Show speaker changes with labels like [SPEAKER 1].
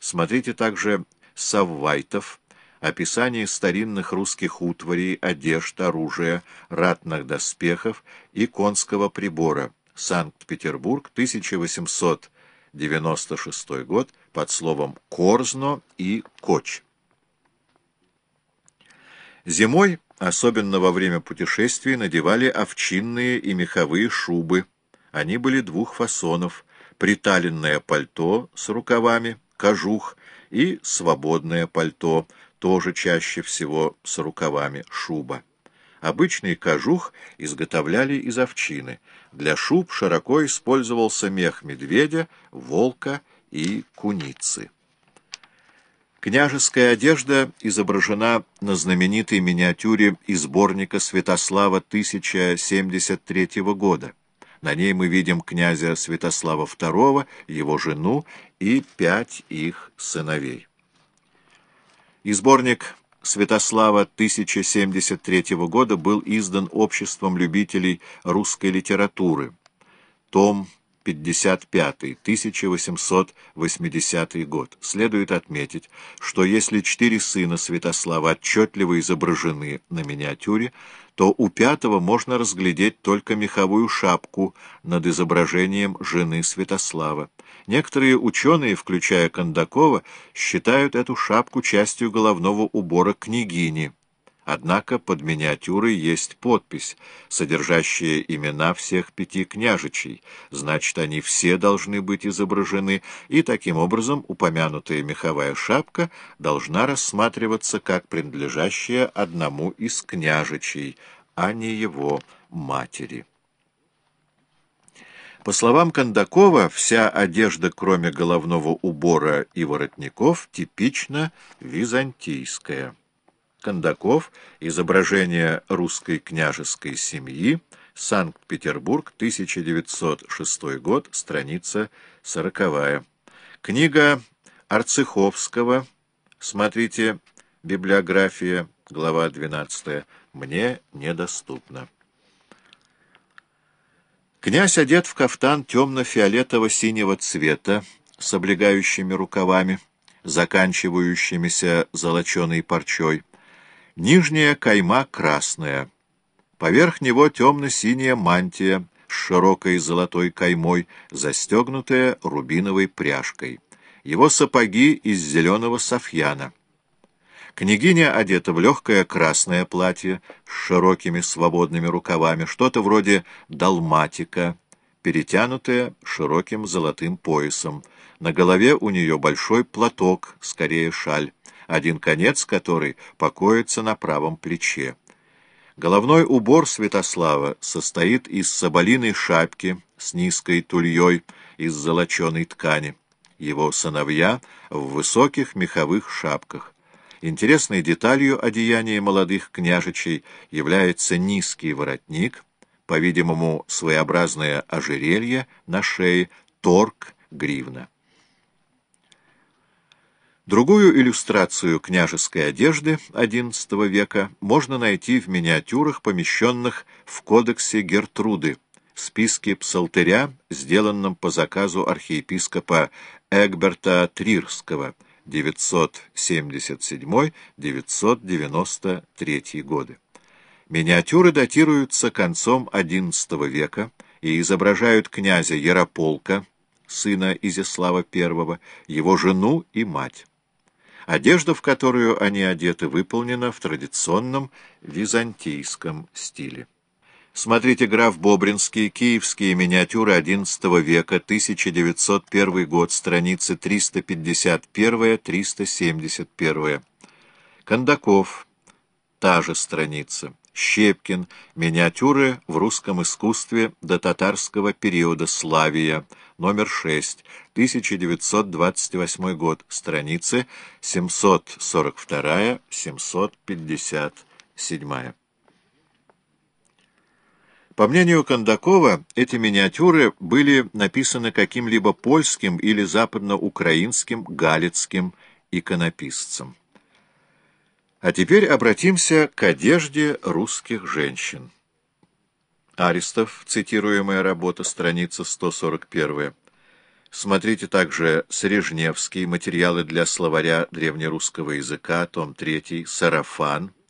[SPEAKER 1] Смотрите также Саввайтов, описание старинных русских утварей, одежд, оружия, ратных доспехов и конского прибора. Санкт-Петербург, 1896 год, под словом «корзно» и «коч». Зимой, особенно во время путешествий, надевали овчинные и меховые шубы. Они были двух фасонов — приталенное пальто с рукавами, кожух и свободное пальто, тоже чаще всего с рукавами, шуба. Обычный кожух изготовляли из овчины. Для шуб широко использовался мех медведя, волка и куницы. Княжеская одежда изображена на знаменитой миниатюре из сборника Святослава 1073 года. На ней мы видим князя Святослава II, его жену и пять их сыновей. И сборник Святослава 1073 года был издан Обществом любителей русской литературы. Том 55, 1880 год. Следует отметить, что если четыре сына Святослава отчетливо изображены на миниатюре, то у пятого можно разглядеть только меховую шапку над изображением жены Святослава. Некоторые ученые, включая Кондакова, считают эту шапку частью головного убора княгини. Однако под миниатюрой есть подпись, содержащая имена всех пяти княжичей, значит, они все должны быть изображены, и таким образом упомянутая меховая шапка должна рассматриваться как принадлежащая одному из княжичей, а не его матери. По словам Кондакова, вся одежда, кроме головного убора и воротников, типично византийская. Кондаков. Изображение русской княжеской семьи. Санкт-Петербург, 1906 год, страница 40. Книга Арцеховского. Смотрите, библиография, глава 12. Мне недоступна. Князь одет в кафтан темно-фиолетово-синего цвета с облегающими рукавами, заканчивающимися золоченой парчой. Нижняя кайма красная. Поверх него темно-синяя мантия с широкой золотой каймой, застегнутая рубиновой пряжкой. Его сапоги из зеленого софьяна. Княгиня одета в легкое красное платье с широкими свободными рукавами, что-то вроде далматика, перетянутое широким золотым поясом. На голове у нее большой платок, скорее шаль один конец которой покоится на правом плече. Головной убор Святослава состоит из соболиной шапки с низкой тульей из золоченой ткани. Его сыновья в высоких меховых шапках. Интересной деталью одеяния молодых княжичей является низкий воротник, по-видимому, своеобразное ожерелье на шее, торг, гривна. Другую иллюстрацию княжеской одежды XI века можно найти в миниатюрах, помещенных в кодексе Гертруды, списке псалтыря, сделанном по заказу архиепископа Эгберта Трирского, 977-993 годы. Миниатюры датируются концом XI века и изображают князя Ярополка, сына Изяслава I, его жену и мать. Одежда, в которую они одеты, выполнена в традиционном византийском стиле. Смотрите граф Бобринский, киевские миниатюры XI века, 1901 год, страницы 351-371. Кондаков, та же страница. Щепкин. Миниатюры в русском искусстве до татарского периода Славия. Номер 6. 1928 год. Страницы 742-757. По мнению Кондакова, эти миниатюры были написаны каким-либо польским или западноукраинским галицким иконописцем. А теперь обратимся к одежде русских женщин. Аристов, цитируемая работа, страница 141. Смотрите также Срежневский, материалы для словаря древнерусского языка, том 3, Сарафан,